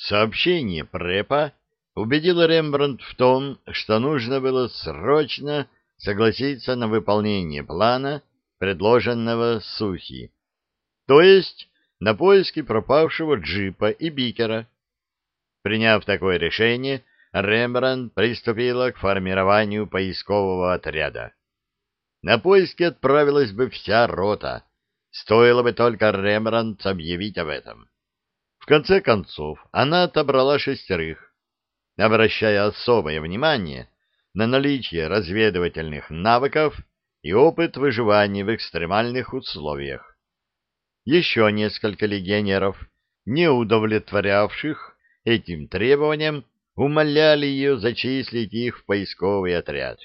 Сообщение Препа убедило Рембрандт в том, что нужно было срочно согласиться на выполнение плана, предложенного Сухи, то есть на поиски пропавшего джипа и бикера. Приняв такое решение, Рембрандт приступила к формированию поискового отряда. На поиски отправилась бы вся рота, стоило бы только Рембрандт объявить об этом. Конце концов, она отобрала шестерых, обращая особое внимание на наличие разведывательных навыков и опыт выживания в экстремальных условиях. Еще несколько легионеров, не удовлетворявших этим требованиям, умоляли ее зачислить их в поисковый отряд,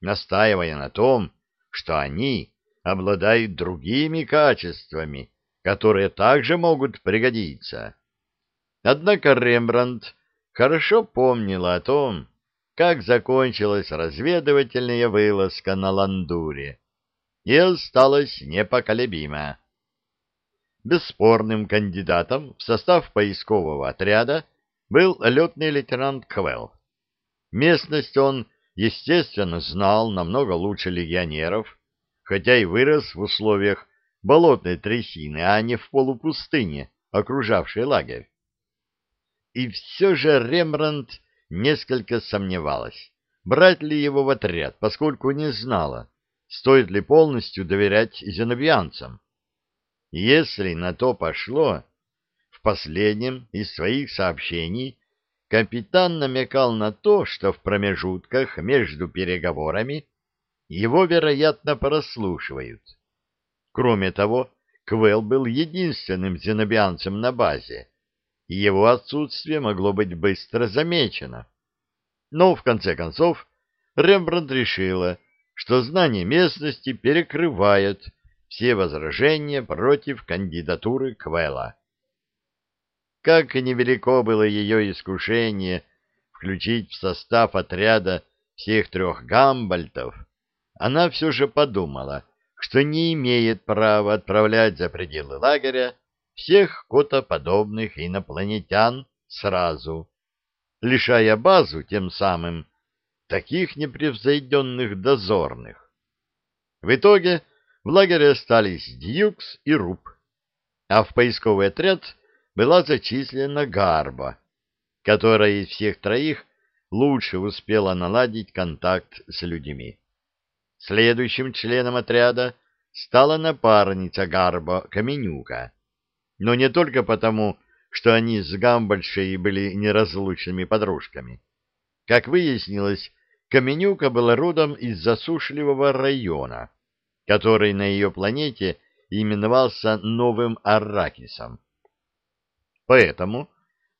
настаивая на том, что они обладают другими качествами, которые также могут пригодиться. Однако Рембрандт хорошо помнила о том, как закончилась разведывательная вылазка на Ландуре, и осталась непоколебима. Бесспорным кандидатом в состав поискового отряда был летный лейтенант Квелл. Местность он, естественно, знал намного лучше легионеров, хотя и вырос в условиях болотной трясины, а не в полупустыне, окружавшей лагерь. И все же Рембрандт несколько сомневалась, брать ли его в отряд, поскольку не знала, стоит ли полностью доверять зенобианцам. Если на то пошло, в последнем из своих сообщений капитан намекал на то, что в промежутках между переговорами его, вероятно, прослушивают. Кроме того, Квелл был единственным зенобианцем на базе, и его отсутствие могло быть быстро замечено. Но, в конце концов, Рембрандт решила, что знание местности перекрывает все возражения против кандидатуры Квелла. Как невелико было ее искушение включить в состав отряда всех трех гамбальтов, она все же подумала, что не имеет права отправлять за пределы лагеря всех котоподобных инопланетян сразу, лишая базу тем самым таких непревзойденных дозорных. В итоге в лагере остались Дьюкс и Руб, а в поисковый отряд была зачислена Гарба, которая из всех троих лучше успела наладить контакт с людьми. Следующим членом отряда стала напарница Гарба Каменюка, но не только потому, что они с Гамбольшей были неразлучными подружками. Как выяснилось, Каменюка была родом из засушливого района, который на ее планете именовался Новым Арракисом. Поэтому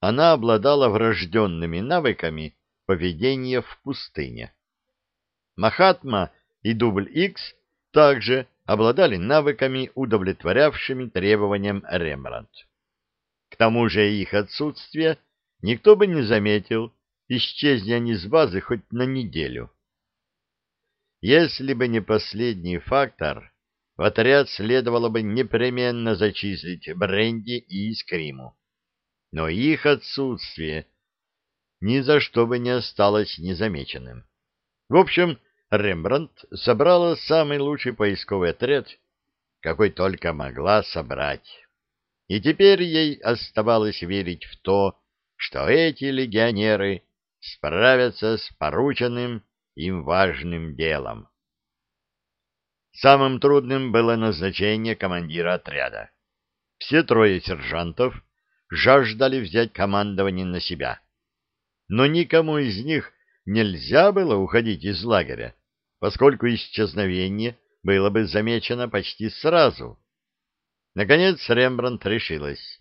она обладала врожденными навыками поведения в пустыне. Махатма и Дубль Икс также обладали навыками, удовлетворявшими требованиям Рембрандт. К тому же их отсутствие никто бы не заметил, исчезни они с базы хоть на неделю. Если бы не последний фактор, в отряд следовало бы непременно зачислить Бренди и Искриму. Но их отсутствие ни за что бы не осталось незамеченным. В общем, Рембрандт собрала самый лучший поисковый отряд, какой только могла собрать. И теперь ей оставалось верить в то, что эти легионеры справятся с порученным им важным делом. Самым трудным было назначение командира отряда. Все трое сержантов жаждали взять командование на себя. Но никому из них нельзя было уходить из лагеря, поскольку исчезновение было бы замечено почти сразу. Наконец Рембрандт решилась.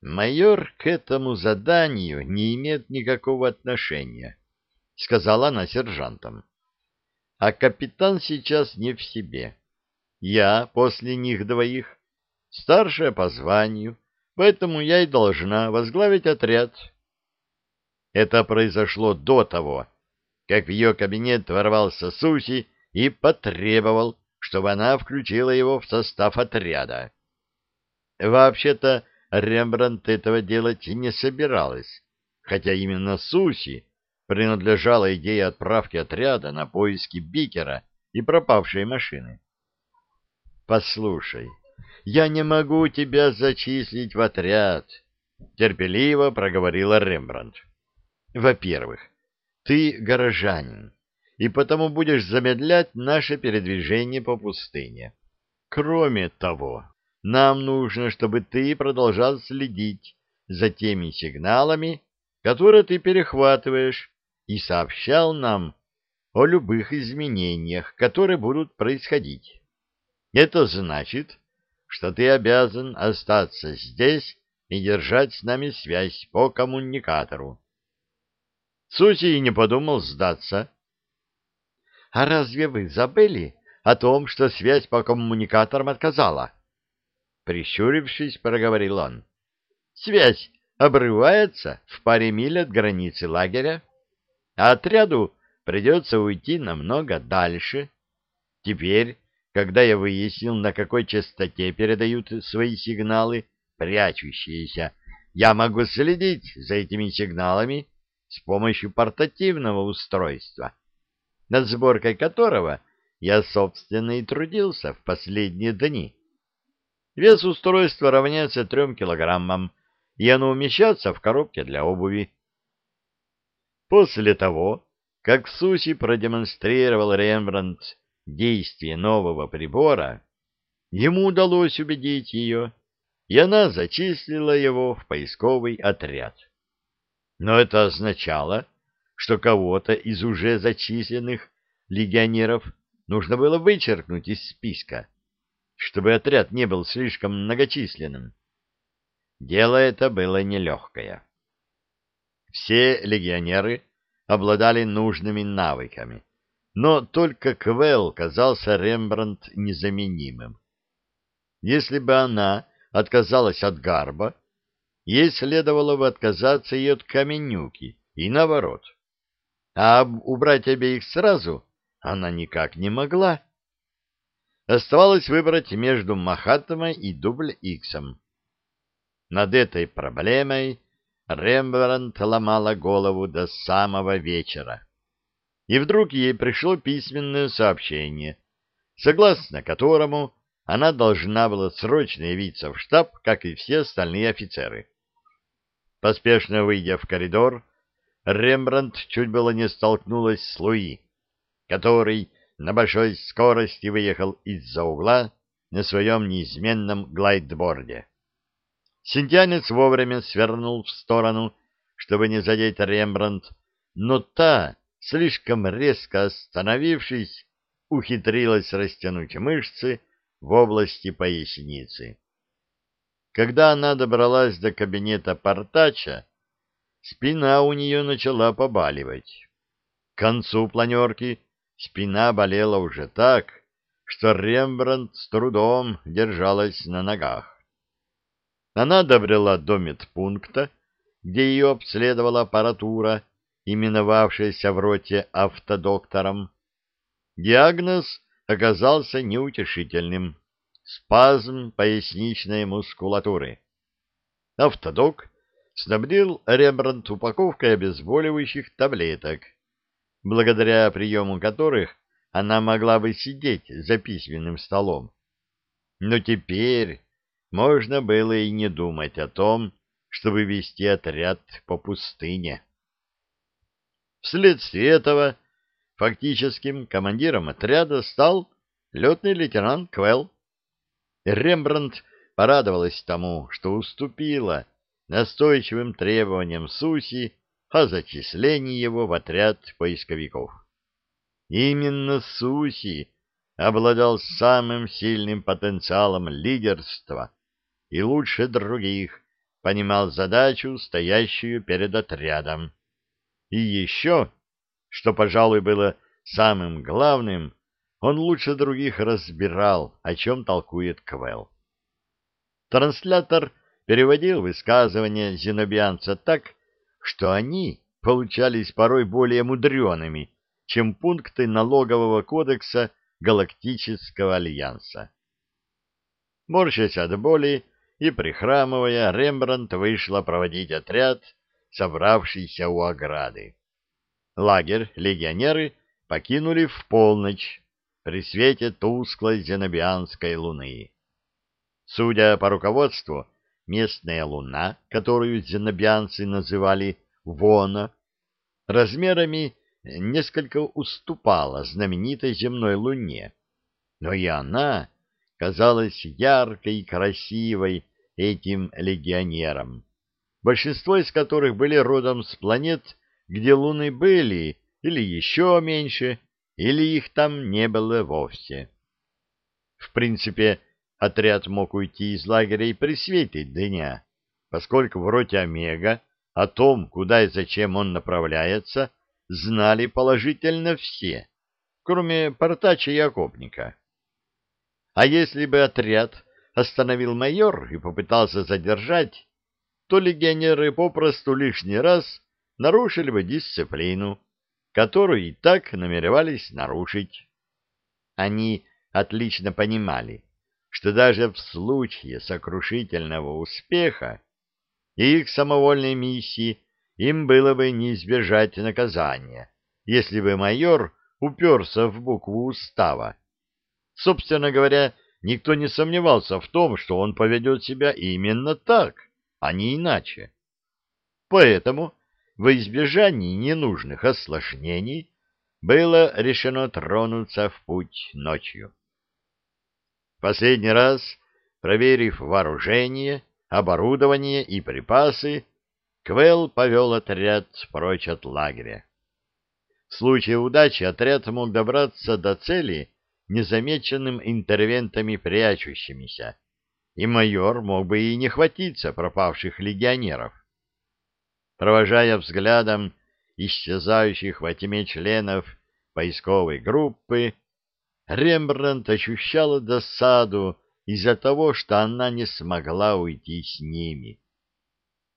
«Майор к этому заданию не имеет никакого отношения», — сказала она сержантам. «А капитан сейчас не в себе. Я после них двоих старшая по званию, поэтому я и должна возглавить отряд». Это произошло до того, как в ее кабинет ворвался Суси и потребовал, чтобы она включила его в состав отряда. Вообще-то Рембрандт этого делать не собиралась, хотя именно Суси принадлежала идея отправки отряда на поиски Бикера и пропавшей машины. «Послушай, я не могу тебя зачислить в отряд», — терпеливо проговорила Рембрандт. «Во-первых, ты горожанин, и потому будешь замедлять наше передвижение по пустыне. Кроме того, нам нужно, чтобы ты продолжал следить за теми сигналами, которые ты перехватываешь, и сообщал нам о любых изменениях, которые будут происходить. Это значит, что ты обязан остаться здесь и держать с нами связь по коммуникатору. Суси не подумал сдаться. — А разве вы забыли о том, что связь по коммуникаторам отказала? Прищурившись, проговорил он. — Связь обрывается в паре миль от границы лагеря, а отряду придется уйти намного дальше. Теперь, когда я выяснил, на какой частоте передают свои сигналы прячущиеся, я могу следить за этими сигналами с помощью портативного устройства, над сборкой которого я, собственно, и трудился в последние дни. Вес устройства равняется трем килограммам, и оно умещается в коробке для обуви. После того, как Суси продемонстрировал Рембрандт действие нового прибора, ему удалось убедить ее, и она зачислила его в поисковый отряд. Но это означало, что кого-то из уже зачисленных легионеров нужно было вычеркнуть из списка, чтобы отряд не был слишком многочисленным. Дело это было нелегкое. Все легионеры обладали нужными навыками, но только Квелл казался Рембрандт незаменимым. Если бы она отказалась от Гарба, ей следовало бы отказаться и от Каменюки, и наоборот. А убрать обеих сразу она никак не могла. Оставалось выбрать между Махатмой и Дубль Иксом. Над этой проблемой Рембрандт ломала голову до самого вечера. И вдруг ей пришло письменное сообщение, согласно которому она должна была срочно явиться в штаб, как и все остальные офицеры. Поспешно выйдя в коридор, Рембрандт чуть было не столкнулась с Луи, который на большой скорости выехал из-за угла на своем неизменном глайдборде. Синтянец вовремя свернул в сторону, чтобы не задеть Рембрандт, но та, слишком резко остановившись, ухитрилась растянуть мышцы в области поясницы. Когда она добралась до кабинета портача, спина у нее начала побаливать. К концу планерки спина болела уже так, что Рембрандт с трудом держалась на ногах. Она добрела до медпункта, где ее обследовала аппаратура, именовавшаяся в роте автодоктором. Диагноз оказался неутешительным — спазм поясничной мускулатуры. Автодок снабдил Рембрандт упаковкой обезболивающих таблеток, благодаря приему которых она могла бы сидеть за письменным столом. Но теперь можно было и не думать о том, чтобы вести отряд по пустыне. Вследствие этого фактическим командиром отряда стал летный лейтенант Квелл. Рембрандт порадовалась тому, что уступила настойчивым требованиям Суси о зачислении его в отряд поисковиков. Именно Суси обладал самым сильным потенциалом лидерства и лучше других понимал задачу, стоящую перед отрядом. И еще, что, пожалуй, было самым главным, он лучше других разбирал, о чем толкует Квелл. Транслятор переводил высказывания зенобианца так, что они получались порой более мудреными, чем пункты налогового кодекса Галактического альянса. Морщась от боли, и, прихрамывая, Рембрандт вышла проводить отряд, собравшийся у ограды. Лагерь легионеры покинули в полночь при свете тусклой зенобианской луны. Судя по руководству, местная луна, которую зенобианцы называли «вона», размерами несколько уступала знаменитой земной луне, но и она казалась яркой и красивой этим легионерам, большинство из которых были родом с планет, где луны были или еще меньше, или их там не было вовсе. В принципе, отряд мог уйти из лагеря и при свете дня, поскольку в роте Омега о том, куда и зачем он направляется, знали положительно все, кроме портача и окопника. А если бы отряд остановил майор и попытался задержать, то легионеры попросту лишний раз нарушили бы дисциплину, которую и так намеревались нарушить. Они отлично понимали, что даже в случае сокрушительного успеха их самовольной миссии им было бы не избежать наказания, если бы майор уперся в букву устава Собственно говоря, никто не сомневался в том, что он поведет себя именно так, а не иначе. Поэтому, во избежании ненужных осложнений, было решено тронуться в путь ночью. Последний раз, проверив вооружение, оборудование и припасы, Квелл повел отряд прочь от лагеря. В случае удачи отряд мог добраться до цели незамеченным интервентами прячущимися, и майор мог бы и не хватиться пропавших легионеров. Провожая взглядом исчезающих во тьме членов поисковой группы, Рембрандт ощущала досаду из-за того, что она не смогла уйти с ними.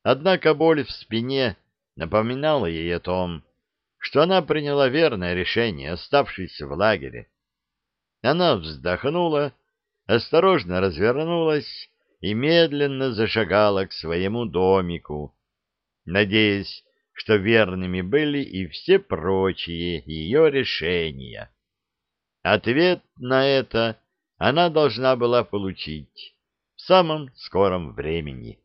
Однако боль в спине напоминала ей о том, что она приняла верное решение, оставшись в лагере. Она вздохнула, осторожно развернулась и медленно зашагала к своему домику, надеясь, что верными были и все прочие ее решения. Ответ на это она должна была получить в самом скором времени.